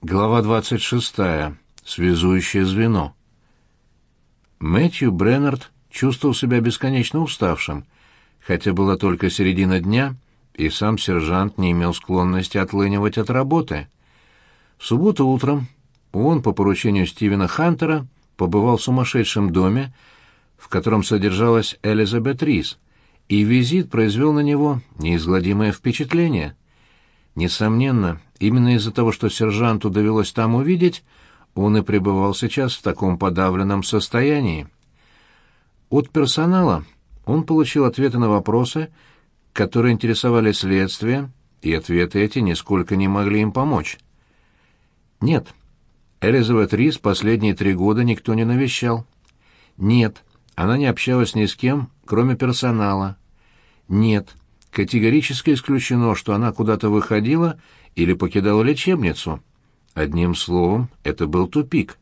Глава 26. Связующее звено. Мэтью Бреннард чувствовал себя бесконечно уставшим, хотя была только середина дня, и сам сержант не имел склонности отлынивать от работы. В субботу утром он, по поручению Стивена Хантера, побывал в сумасшедшем доме, в котором содержалась Элизабет Рис, и визит произвел на него неизгладимое впечатление. Несомненно, Именно из-за того, что сержанту довелось там увидеть, он и пребывал сейчас в таком подавленном состоянии. От персонала он получил ответы на вопросы, которые интересовали следствие, и ответы эти нисколько не могли им помочь. Нет, Элизабет Рис последние три года никто не навещал. Нет, она не общалась ни с кем, кроме персонала. Нет, категорически исключено, что она куда-то выходила или покидала лечебницу. Одним словом, это был тупик.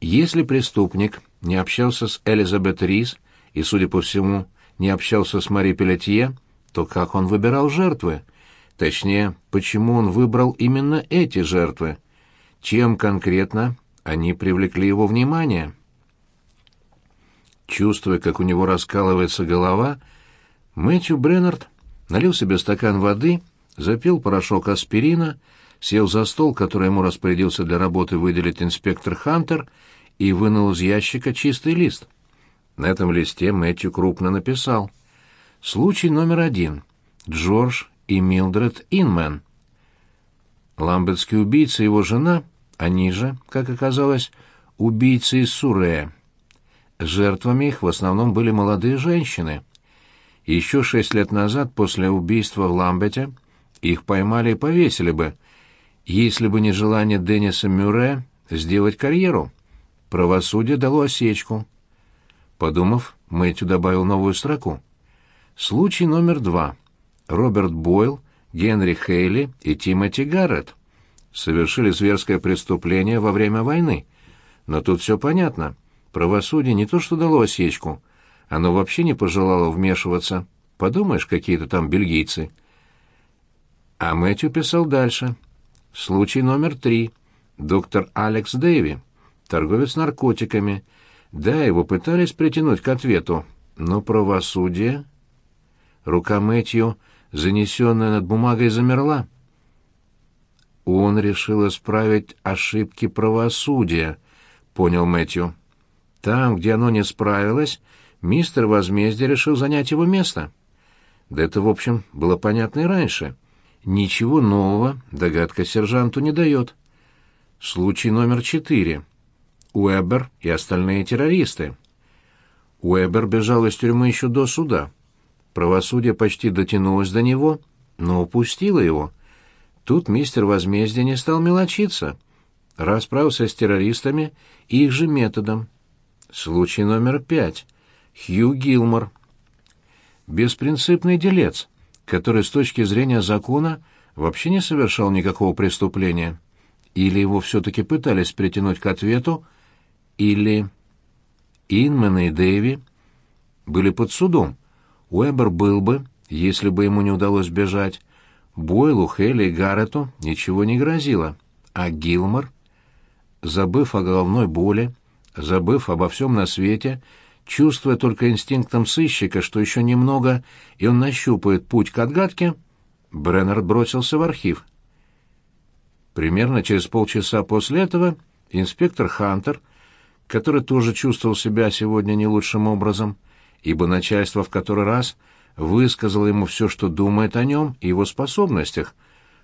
Если преступник не общался с Элизабет Рис и, судя по всему, не общался с Мари Пелетье, то как он выбирал жертвы? Точнее, почему он выбрал именно эти жертвы? Чем конкретно они привлекли его внимание? Чувствуя, как у него раскалывается голова, Мэтью Бреннард налил себе стакан воды запил порошок аспирина, сел за стол, который ему распорядился для работы выделить инспектор Хантер, и вынул из ящика чистый лист. На этом листе Мэтью крупно написал. Случай номер один. Джордж и Милдред Инмен. Ламбетский убийца и его жена, они же, как оказалось, убийцы из Сурея. Жертвами их в основном были молодые женщины. Еще шесть лет назад, после убийства в Ламбете, их поймали и повесили бы, если бы не желание Денниса Мюрре сделать карьеру. Правосудие дало осечку. Подумав, Мэтью добавил новую строку. Случай номер два. Роберт Бойл, Генри Хейли и Тимоти Гарретт совершили зверское преступление во время войны. Но тут все понятно. Правосудие не то что дало осечку, оно вообще не пожелало вмешиваться. Подумаешь, какие-то там бельгийцы. А Мэтью писал дальше. Случай номер три. Доктор Алекс Дэйви, торговец наркотиками. Да, его пытались притянуть к ответу, но правосудие... Рука Мэтью, занесенная над бумагой, замерла. Он решил исправить ошибки правосудия, понял Мэтью. Там, где оно не справилось, мистер Возмездие решил занять его место. Да это, в общем, было понятно и раньше — Ничего нового догадка сержанту не дает. Случай номер четыре. Уэбер и остальные террористы. Уэбер бежал из тюрьмы еще до суда. Правосудие почти дотянулось до него, но упустило его. Тут мистер возмездия не стал мелочиться. Расправился с террористами их же методом. Случай номер пять. Хью Гилмор. Беспринципный делец — который с точки зрения закона вообще не совершал никакого преступления. Или его все-таки пытались притянуть к ответу, или... Инман и Дэви были под судом. Уэбер был бы, если бы ему не удалось бежать. Бойлу, Хелли и Гаррету ничего не грозило. А Гилмор, забыв о головной боли, забыв обо всем на свете, чувствуя только инстинктом сыщика, что еще немного, и он нащупает путь к отгадке, Бреннер бросился в архив. Примерно через полчаса после этого инспектор Хантер, который тоже чувствовал себя сегодня не лучшим образом, ибо начальство в который раз высказало ему все, что думает о нем и его способностях,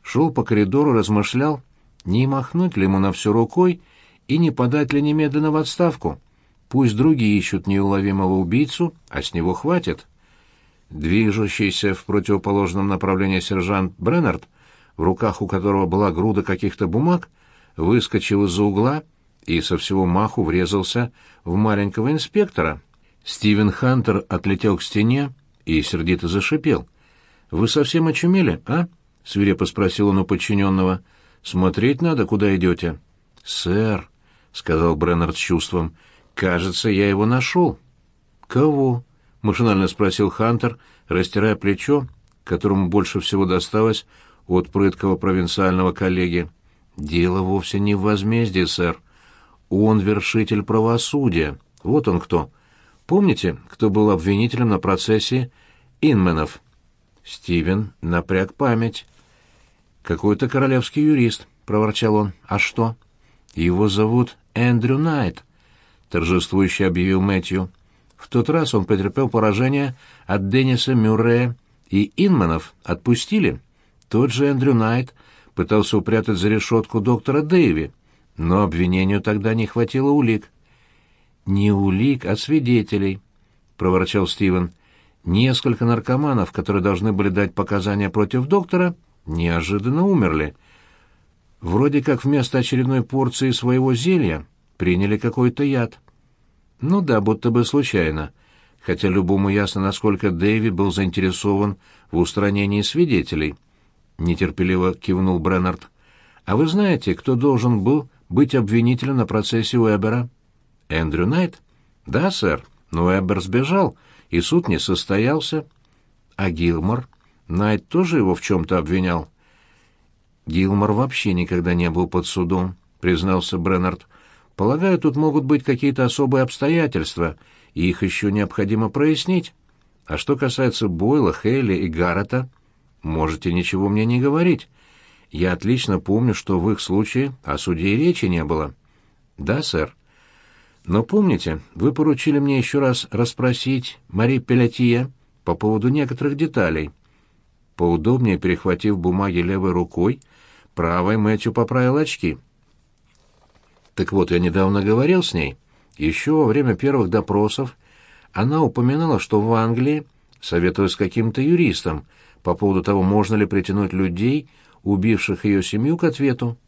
шел по коридору, размышлял, не махнуть ли ему на все рукой и не подать ли немедленно в отставку. Пусть другие ищут неуловимого убийцу, а с него хватит. Движущийся в противоположном направлении сержант Бреннард, в руках у которого была груда каких-то бумаг, выскочил из-за угла и со всего маху врезался в маленького инспектора. Стивен Хантер отлетел к стене и сердито зашипел. «Вы совсем очумели, а?» — свирепо спросил он у подчиненного. «Смотреть надо, куда идете». «Сэр», — сказал Бреннард с чувством, — «Кажется, я его нашел». «Кого?» — машинально спросил Хантер, растирая плечо, которому больше всего досталось от прыткого провинциального коллеги. Дело вовсе не в возмездии, сэр. Он вершитель правосудия. Вот он кто. Помните, кто был обвинителем на процессе Инменов? Стивен напряг память. Какой-то королевский юрист, проворчал он. А что? Его зовут Эндрю Найт, торжествующе объявил Мэтью. В тот раз он потерпел поражение от Денниса Мюррея, и Инманов отпустили. Тот же Эндрю Найт пытался упрятать за решетку доктора Дэйви, но обвинению тогда не хватило улик. «Не улик, а свидетелей», — проворчал Стивен. «Несколько наркоманов, которые должны были дать показания против доктора, неожиданно умерли. Вроде как вместо очередной порции своего зелья приняли какой-то яд». «Ну да, будто бы случайно», хотя любому ясно, насколько Дэйви был заинтересован в устранении свидетелей. Нетерпеливо кивнул Бреннард. «А вы знаете, кто должен был быть обвинителем на процессе Уэбера?» «Эндрю Найт?» «Да, сэр, но Уэбер сбежал, и суд не состоялся». «А Гилмор?» «Найт тоже его в чем-то обвинял?» «Гилмор вообще никогда не был под судом», — признался Бреннард. «Полагаю, тут могут быть какие-то особые обстоятельства, и их еще необходимо прояснить. А что касается Бойла, Хейли и Гаррета, можете ничего мне не говорить. Я отлично помню, что в их случае о суде и речи не было. Да, сэр. Но помните, вы поручили мне еще раз расспросить Мари Пелятье по поводу некоторых деталей. Поудобнее перехватив бумаги левой рукой, правой Мэтью поправил очки. Так вот, я недавно говорил с ней. Еще во время первых допросов она упоминала, что в Англии, советуясь с каким-то юристом по поводу того, можно ли притянуть людей, убивших ее семью, к ответу.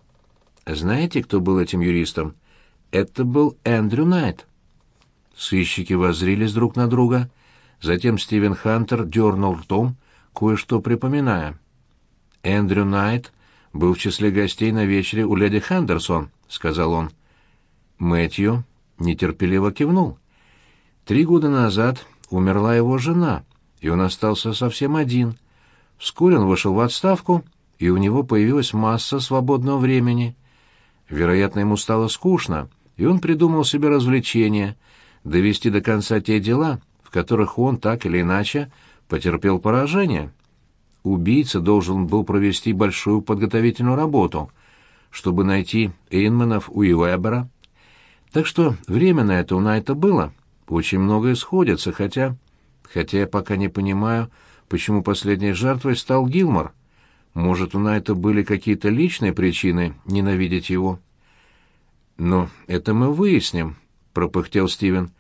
Знаете, кто был этим юристом? Это был Эндрю Найт. Сыщики воззрились друг на друга. Затем Стивен Хантер дернул ртом, кое-что припоминая. «Эндрю Найт был в числе гостей на вечере у леди Хендерсон», — сказал он. Мэтью нетерпеливо кивнул. Три года назад умерла его жена, и он остался совсем один. Вскоре он вышел в отставку, и у него появилась масса свободного времени. Вероятно, ему стало скучно, и он придумал себе развлечение — довести до конца те дела, в которых он так или иначе потерпел поражение. Убийца должен был провести большую подготовительную работу, чтобы найти Эйнманов у Уэбера, так что время на это у Найта было. Очень многое сходится, хотя... Хотя я пока не понимаю, почему последней жертвой стал Гилмор. Может, у Найта были какие-то личные причины ненавидеть его? «Но это мы выясним», — пропыхтел Стивен.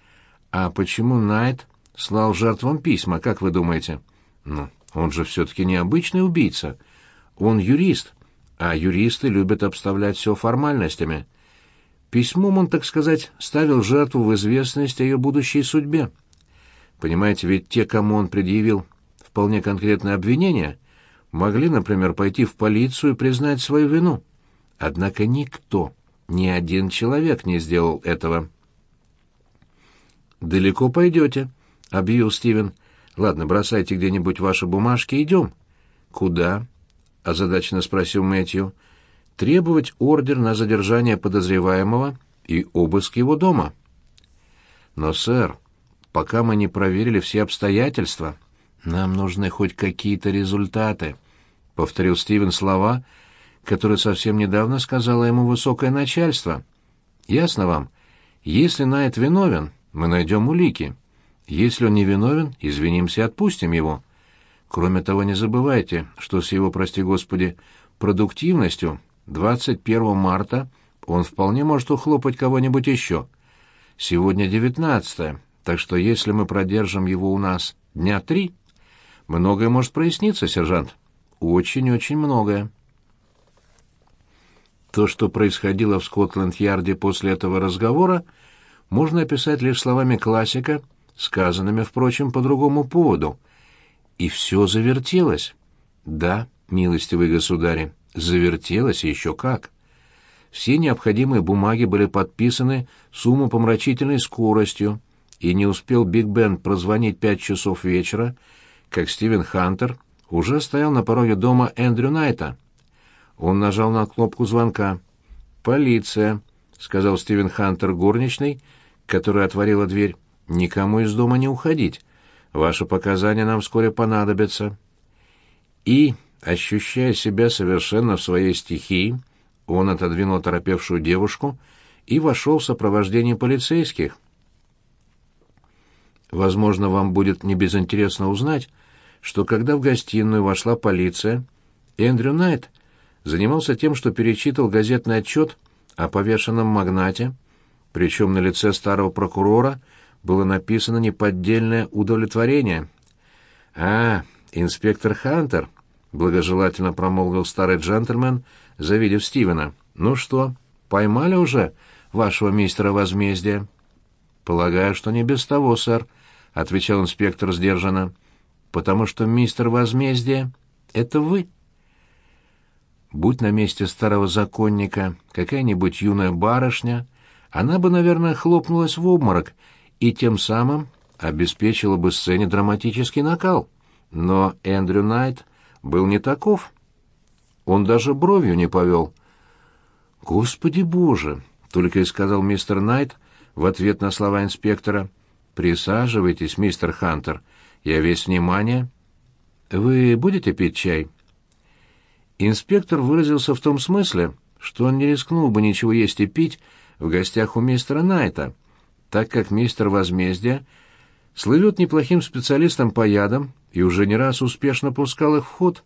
«А почему Найт слал жертвам письма, как вы думаете?» «Ну, он же все-таки необычный убийца. Он юрист, а юристы любят обставлять все формальностями». Письмом он, так сказать, ставил жертву в известность о ее будущей судьбе. Понимаете, ведь те, кому он предъявил вполне конкретное обвинение, могли, например, пойти в полицию и признать свою вину. Однако никто, ни один человек не сделал этого. «Далеко пойдете», — объявил Стивен. «Ладно, бросайте где-нибудь ваши бумажки, идем». «Куда?» — озадаченно спросил Мэтью требовать ордер на задержание подозреваемого и обыск его дома. Но, сэр, пока мы не проверили все обстоятельства, нам нужны хоть какие-то результаты, — повторил Стивен слова, которые совсем недавно сказала ему высокое начальство. Ясно вам? Если Найт виновен, мы найдем улики. Если он не виновен, извинимся и отпустим его. Кроме того, не забывайте, что с его, прости господи, продуктивностью 21 марта он вполне может ухлопать кого-нибудь еще. Сегодня 19 так что если мы продержим его у нас дня три, многое может проясниться, сержант. Очень-очень многое. То, что происходило в Скотланд-Ярде после этого разговора, можно описать лишь словами классика, сказанными, впрочем, по другому поводу. И все завертелось. Да, милостивые государи, Завертелось еще как. Все необходимые бумаги были подписаны с умопомрачительной скоростью, и не успел Биг Бен прозвонить пять часов вечера, как Стивен Хантер уже стоял на пороге дома Эндрю Найта. Он нажал на кнопку звонка. «Полиция», — сказал Стивен Хантер горничной, которая отворила дверь. «Никому из дома не уходить. Ваши показания нам вскоре понадобятся». И, ощущая себя совершенно в своей стихии, он отодвинул торопевшую девушку и вошел в сопровождении полицейских. Возможно, вам будет небезынтересно узнать, что когда в гостиную вошла полиция, Эндрю Найт занимался тем, что перечитывал газетный отчет о повешенном магнате, причем на лице старого прокурора было написано неподдельное удовлетворение. «А, инспектор Хантер», — благожелательно промолвил старый джентльмен, завидев Стивена. «Ну что, поймали уже вашего мистера возмездия?» «Полагаю, что не без того, сэр», — отвечал инспектор сдержанно, — «потому что мистер возмездия — это вы». Будь на месте старого законника какая-нибудь юная барышня, она бы, наверное, хлопнулась в обморок и тем самым обеспечила бы сцене драматический накал. Но Эндрю Найт был не таков. Он даже бровью не повел. «Господи боже!» — только и сказал мистер Найт в ответ на слова инспектора. «Присаживайтесь, мистер Хантер. Я весь внимание. Вы будете пить чай?» Инспектор выразился в том смысле, что он не рискнул бы ничего есть и пить в гостях у мистера Найта, так как мистер Возмездия слывет неплохим специалистом по ядам и уже не раз успешно пускал их в ход.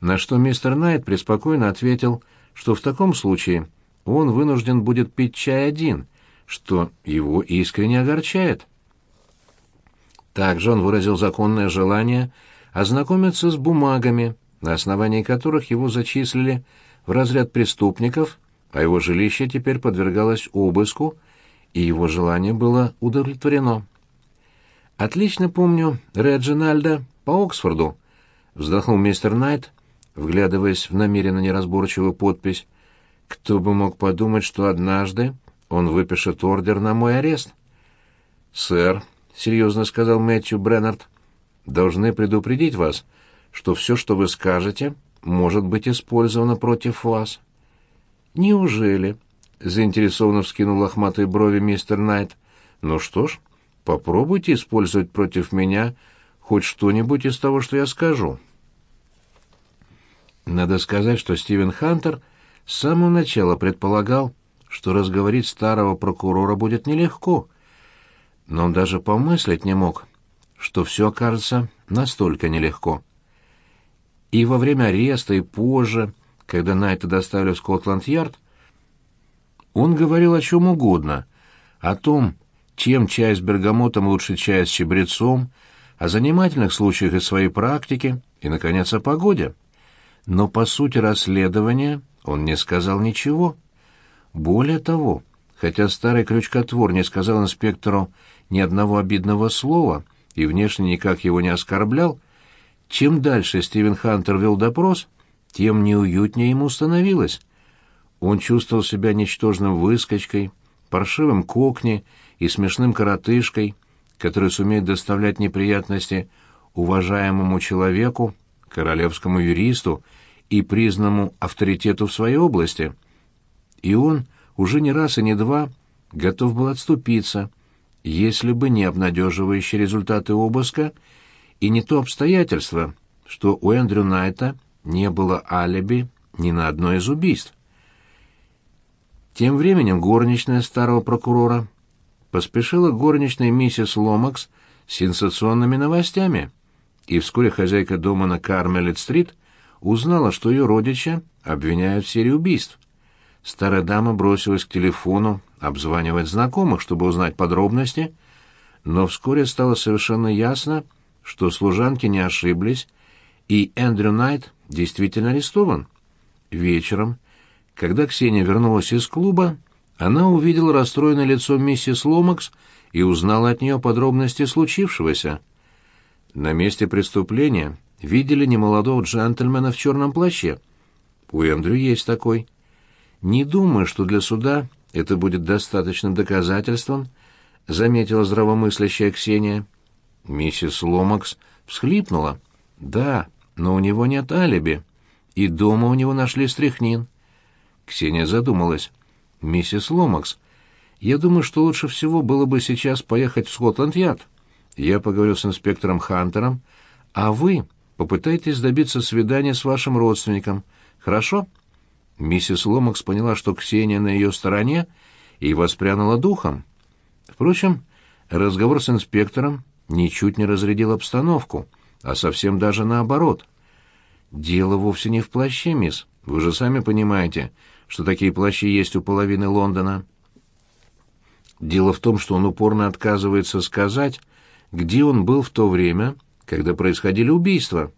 На что мистер Найт преспокойно ответил, что в таком случае он вынужден будет пить чай один, что его искренне огорчает. Также он выразил законное желание ознакомиться с бумагами, на основании которых его зачислили в разряд преступников, а его жилище теперь подвергалось обыску, и его желание было удовлетворено. «Отлично помню Реджинальда по Оксфорду», — вздохнул мистер Найт, вглядываясь в намеренно неразборчивую подпись. «Кто бы мог подумать, что однажды он выпишет ордер на мой арест?» «Сэр», — серьезно сказал Мэтью Бреннард, — «должны предупредить вас, — что все, что вы скажете, может быть использовано против вас. Неужели? заинтересованно вскинул лохматые брови мистер Найт. Ну что ж, попробуйте использовать против меня хоть что-нибудь из того, что я скажу. Надо сказать, что Стивен Хантер с самого начала предполагал, что разговорить старого прокурора будет нелегко, но он даже помыслить не мог, что все окажется настолько нелегко. И во время ареста, и позже, когда Найта доставили в Скотланд-Ярд, он говорил о чем угодно, о том, чем чай с бергамотом лучше чая с чабрецом, о занимательных случаях из своей практики и, наконец, о погоде. Но по сути расследования он не сказал ничего. Более того, хотя старый крючкотвор не сказал инспектору ни одного обидного слова и внешне никак его не оскорблял, чем дальше Стивен Хантер вел допрос, тем неуютнее ему становилось. Он чувствовал себя ничтожным выскочкой, паршивым кокни и смешным коротышкой, который сумеет доставлять неприятности уважаемому человеку, королевскому юристу и признанному авторитету в своей области. И он уже не раз и не два готов был отступиться, если бы не обнадеживающие результаты обыска и не то обстоятельство, что у Эндрю Найта не было алиби ни на одно из убийств. Тем временем горничная старого прокурора поспешила горничной миссис Ломакс с сенсационными новостями, и вскоре хозяйка дома на Кармелет-стрит узнала, что ее родича обвиняют в серии убийств. Старая дама бросилась к телефону обзванивать знакомых, чтобы узнать подробности, но вскоре стало совершенно ясно, что служанки не ошиблись, и Эндрю Найт действительно арестован. Вечером, когда Ксения вернулась из клуба, она увидела расстроенное лицо миссис Ломакс и узнала от нее подробности случившегося. На месте преступления видели немолодого джентльмена в черном плаще. У Эндрю есть такой. Не думаю, что для суда это будет достаточным доказательством, заметила здравомыслящая Ксения. Миссис Ломакс всхлипнула. «Да, но у него нет алиби. и дома у него нашли стряхнин. Ксения задумалась. «Миссис Ломакс, я думаю, что лучше всего было бы сейчас поехать в Скотланд-Ярд. Я поговорю с инспектором Хантером, а вы попытайтесь добиться свидания с вашим родственником. Хорошо?» Миссис Ломакс поняла, что Ксения на ее стороне, и воспрянула духом. Впрочем, разговор с инспектором ничуть не разрядил обстановку, а совсем даже наоборот. «Дело вовсе не в плаще, мисс. Вы же сами понимаете, что такие плащи есть у половины Лондона». Дело в том, что он упорно отказывается сказать, где он был в то время, когда происходили убийства.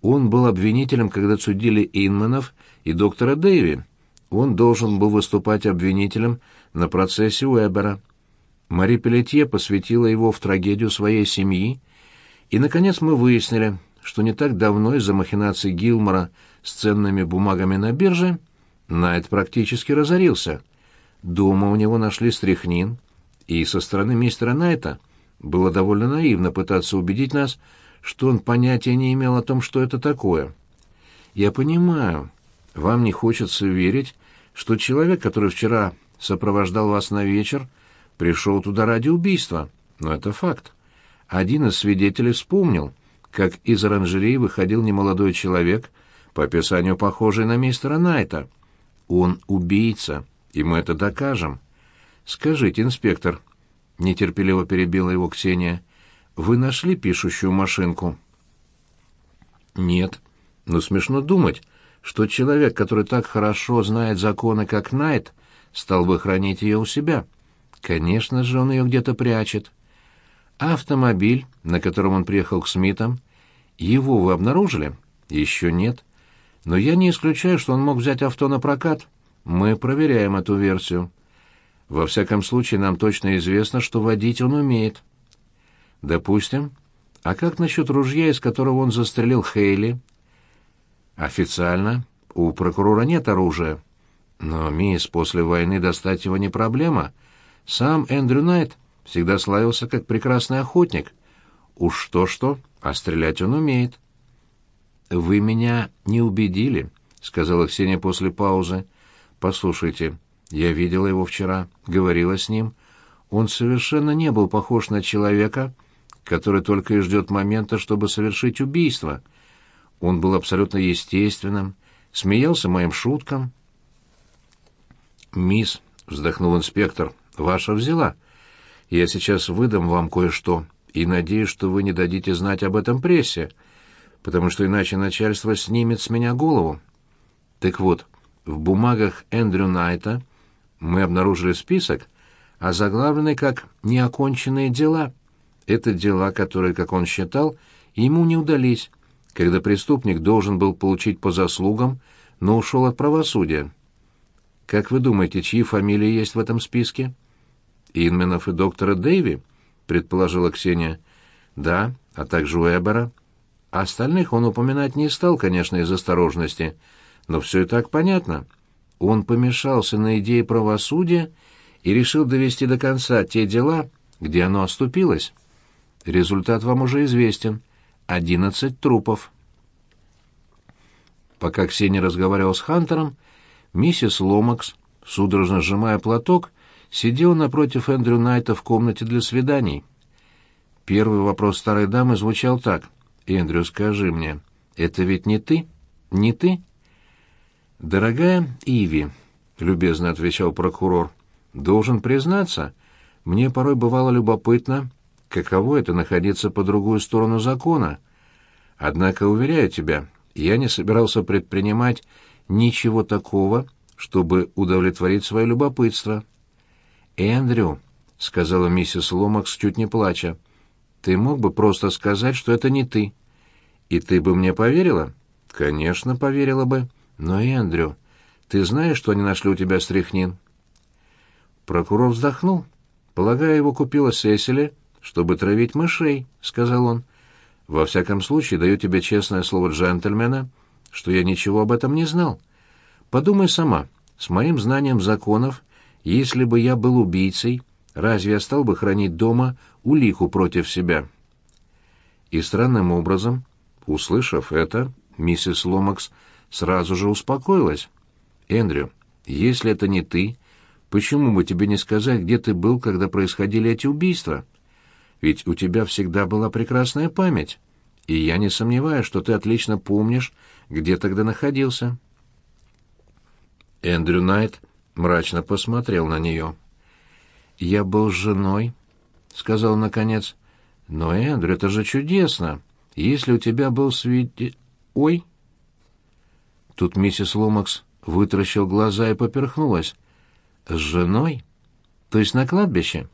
Он был обвинителем, когда судили Инманов и доктора Дэйви. Он должен был выступать обвинителем на процессе Уэбера. Мари Пелетье посвятила его в трагедию своей семьи, и, наконец, мы выяснили, что не так давно из-за махинаций Гилмора с ценными бумагами на бирже Найт практически разорился — Дома у него нашли стряхнин, и со стороны мистера Найта было довольно наивно пытаться убедить нас, что он понятия не имел о том, что это такое. Я понимаю, вам не хочется верить, что человек, который вчера сопровождал вас на вечер, пришел туда ради убийства, но это факт. Один из свидетелей вспомнил, как из оранжереи выходил немолодой человек, по описанию похожий на мистера Найта. Он убийца и мы это докажем. Скажите, инспектор, нетерпеливо перебила его Ксения, вы нашли пишущую машинку? Нет. Но смешно думать, что человек, который так хорошо знает законы, как Найт, стал бы хранить ее у себя. Конечно же, он ее где-то прячет. Автомобиль, на котором он приехал к Смитам, его вы обнаружили? Еще нет. Но я не исключаю, что он мог взять авто на прокат. Мы проверяем эту версию. Во всяком случае, нам точно известно, что водить он умеет. Допустим. А как насчет ружья, из которого он застрелил Хейли? Официально у прокурора нет оружия. Но, мисс, после войны достать его не проблема. Сам Эндрю Найт всегда славился как прекрасный охотник. Уж что-что, а стрелять он умеет. «Вы меня не убедили», — сказала Ксения после паузы. «Послушайте, я видела его вчера, говорила с ним. Он совершенно не был похож на человека, который только и ждет момента, чтобы совершить убийство. Он был абсолютно естественным, смеялся моим шуткам». «Мисс», — вздохнул инспектор, — «ваша взяла. Я сейчас выдам вам кое-что, и надеюсь, что вы не дадите знать об этом прессе, потому что иначе начальство снимет с меня голову. Так вот, в бумагах Эндрю Найта мы обнаружили список, озаглавленный как «неоконченные дела». Это дела, которые, как он считал, ему не удались, когда преступник должен был получить по заслугам, но ушел от правосудия. Как вы думаете, чьи фамилии есть в этом списке? Инменов и доктора Дэйви, предположила Ксения. Да, а также Уэбера. Остальных он упоминать не стал, конечно, из осторожности — но все и так понятно. Он помешался на идее правосудия и решил довести до конца те дела, где оно оступилось. Результат вам уже известен. Одиннадцать трупов. Пока Ксения разговаривала с Хантером, миссис Ломакс, судорожно сжимая платок, сидела напротив Эндрю Найта в комнате для свиданий. Первый вопрос старой дамы звучал так. «Эндрю, скажи мне, это ведь не ты? Не ты?» «Дорогая Иви», — любезно отвечал прокурор, — «должен признаться, мне порой бывало любопытно, каково это находиться по другую сторону закона. Однако, уверяю тебя, я не собирался предпринимать ничего такого, чтобы удовлетворить свое любопытство». «Эндрю», — сказала миссис Ломакс, чуть не плача, — «ты мог бы просто сказать, что это не ты». «И ты бы мне поверила?» «Конечно, поверила бы». Но, Эндрю, ты знаешь, что они нашли у тебя стряхнин? Прокурор вздохнул. Полагаю, его купила Сесили, чтобы травить мышей, сказал он. Во всяком случае, даю тебе честное слово джентльмена, что я ничего об этом не знал. Подумай сама, с моим знанием законов, если бы я был убийцей, разве я стал бы хранить дома улику против себя? И странным образом, услышав это, миссис Ломакс сразу же успокоилась. «Эндрю, если это не ты, почему бы тебе не сказать, где ты был, когда происходили эти убийства? Ведь у тебя всегда была прекрасная память, и я не сомневаюсь, что ты отлично помнишь, где тогда находился». Эндрю Найт мрачно посмотрел на нее. «Я был с женой», — сказал наконец. «Но, Эндрю, это же чудесно! Если у тебя был свидетель...» «Ой!» Тут миссис Ломакс вытаращил глаза и поперхнулась. «С женой? То есть на кладбище?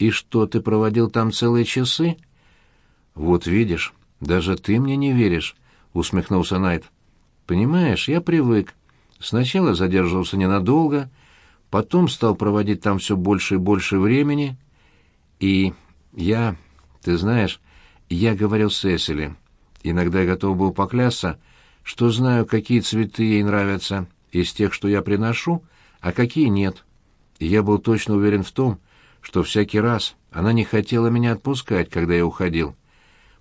И что, ты проводил там целые часы?» «Вот видишь, даже ты мне не веришь», — усмехнулся Найт. «Понимаешь, я привык. Сначала задерживался ненадолго, потом стал проводить там все больше и больше времени, и я, ты знаешь, я говорил Сесили. Иногда я готов был поклясться, что знаю, какие цветы ей нравятся из тех, что я приношу, а какие нет. И я был точно уверен в том, что всякий раз она не хотела меня отпускать, когда я уходил.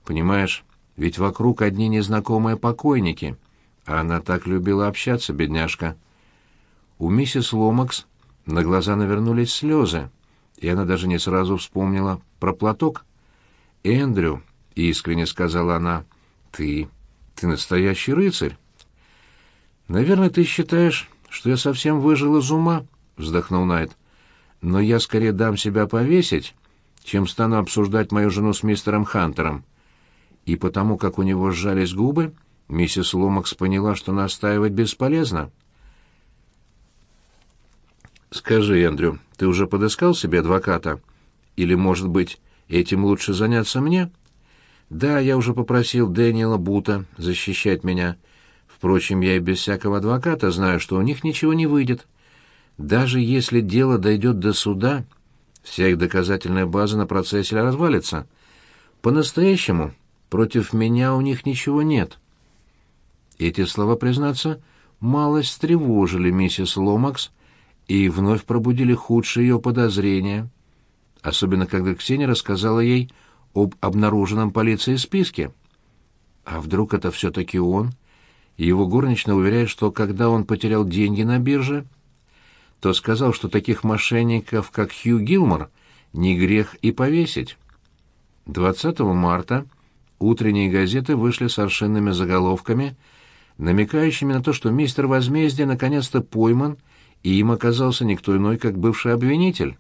Понимаешь, ведь вокруг одни незнакомые покойники, а она так любила общаться, бедняжка. У миссис Ломакс на глаза навернулись слезы, и она даже не сразу вспомнила про платок. «Эндрю», — искренне сказала она, — «ты... ты настоящий рыцарь». «Наверное, ты считаешь, что я совсем выжил из ума?» — вздохнул Найт. «Но я скорее дам себя повесить, чем стану обсуждать мою жену с мистером Хантером». И потому, как у него сжались губы, миссис Ломакс поняла, что настаивать бесполезно. «Скажи, Эндрю, ты уже подыскал себе адвоката? Или, может быть, этим лучше заняться мне?» «Да, я уже попросил Дэниела Бута защищать меня. Впрочем, я и без всякого адвоката знаю, что у них ничего не выйдет. Даже если дело дойдет до суда, вся их доказательная база на процессе развалится. По-настоящему, против меня у них ничего нет». Эти слова, признаться, малость встревожили миссис Ломакс, и вновь пробудили худшие ее подозрения, особенно когда Ксения рассказала ей об обнаруженном полицией списке. А вдруг это все-таки он? его горничная уверяет, что когда он потерял деньги на бирже, то сказал, что таких мошенников, как Хью Гилмор, не грех и повесить. 20 марта утренние газеты вышли с аршинными заголовками, намекающими на то, что мистер Возмездие наконец-то пойман и им оказался никто иной, как бывший обвинитель.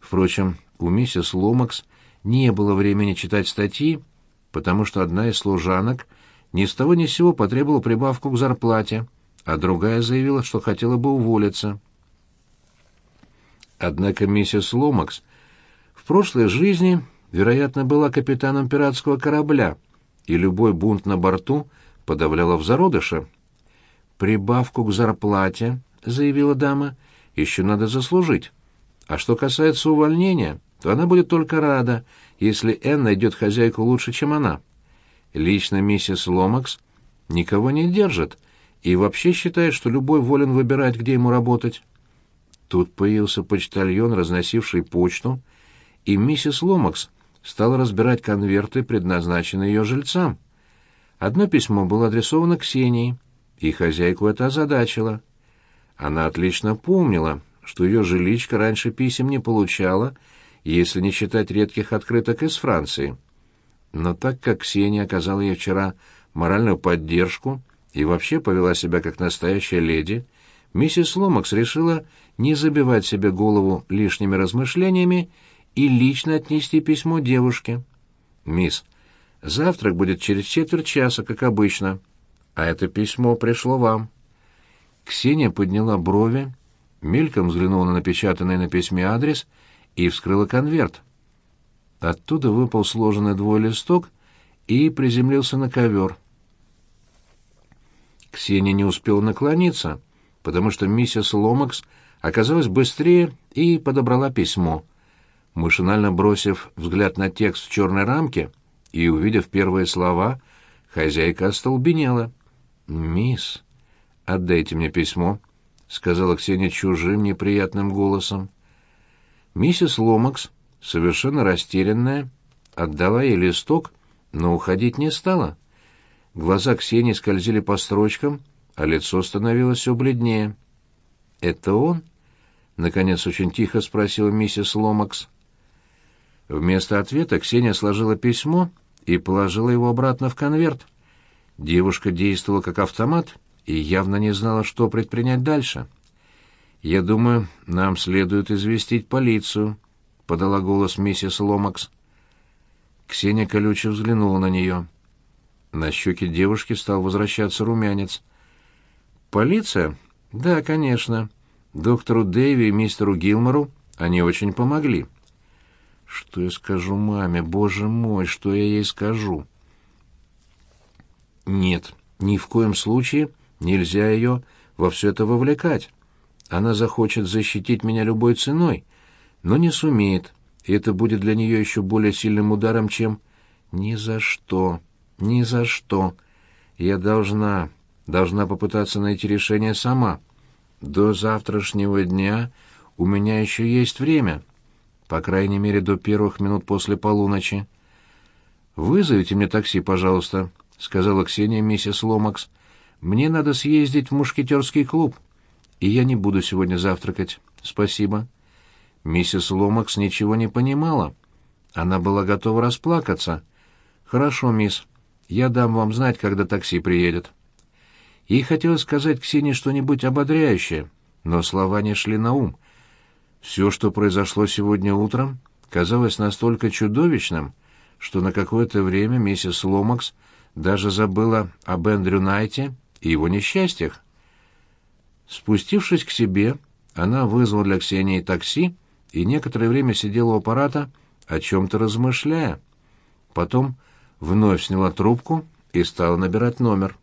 Впрочем, у миссис Ломакс не было времени читать статьи, потому что одна из служанок ни с того ни с сего потребовала прибавку к зарплате, а другая заявила, что хотела бы уволиться. Однако миссис Ломакс в прошлой жизни, вероятно, была капитаном пиратского корабля, и любой бунт на борту подавляла в зародыше. Прибавку к зарплате — заявила дама, — еще надо заслужить. А что касается увольнения, то она будет только рада, если Энн найдет хозяйку лучше, чем она. Лично миссис Ломакс никого не держит и вообще считает, что любой волен выбирать, где ему работать. Тут появился почтальон, разносивший почту, и миссис Ломакс стала разбирать конверты, предназначенные ее жильцам. Одно письмо было адресовано Ксении, и хозяйку это озадачило — она отлично помнила, что ее жиличка раньше писем не получала, если не считать редких открыток из Франции. Но так как Ксения оказала ей вчера моральную поддержку и вообще повела себя как настоящая леди, миссис Ломакс решила не забивать себе голову лишними размышлениями и лично отнести письмо девушке. «Мисс, завтрак будет через четверть часа, как обычно, а это письмо пришло вам». Ксения подняла брови, мельком взглянула на напечатанный на письме адрес и вскрыла конверт. Оттуда выпал сложенный двое листок и приземлился на ковер. Ксения не успела наклониться, потому что миссис Ломакс оказалась быстрее и подобрала письмо. Машинально бросив взгляд на текст в черной рамке и увидев первые слова, хозяйка остолбенела. «Мисс, «Отдайте мне письмо», — сказала Ксения чужим неприятным голосом. Миссис Ломакс, совершенно растерянная, отдала ей листок, но уходить не стала. Глаза Ксении скользили по строчкам, а лицо становилось все бледнее. «Это он?» — наконец очень тихо спросила миссис Ломакс. Вместо ответа Ксения сложила письмо и положила его обратно в конверт. Девушка действовала как автомат и явно не знала, что предпринять дальше. «Я думаю, нам следует известить полицию», — подала голос миссис Ломакс. Ксения колюче взглянула на нее. На щеке девушки стал возвращаться румянец. «Полиция? Да, конечно. Доктору Дэви и мистеру Гилмору они очень помогли». «Что я скажу маме? Боже мой, что я ей скажу?» «Нет, ни в коем случае нельзя ее во все это вовлекать. Она захочет защитить меня любой ценой, но не сумеет, и это будет для нее еще более сильным ударом, чем «ни за что». Ни за что. Я должна, должна попытаться найти решение сама. До завтрашнего дня у меня еще есть время. По крайней мере, до первых минут после полуночи. «Вызовите мне такси, пожалуйста», — сказала Ксения миссис Ломакс. «Мне надо съездить в мушкетерский клуб, и я не буду сегодня завтракать. Спасибо». Миссис Ломакс ничего не понимала. Она была готова расплакаться. «Хорошо, мисс. Я дам вам знать, когда такси приедет». Ей хотелось сказать Ксении что-нибудь ободряющее, но слова не шли на ум. Все, что произошло сегодня утром, казалось настолько чудовищным, что на какое-то время миссис Ломакс даже забыла об Эндрю Найте и его несчастьях. Спустившись к себе, она вызвала для Ксении такси и некоторое время сидела у аппарата, о чем-то размышляя. Потом вновь сняла трубку и стала набирать номер.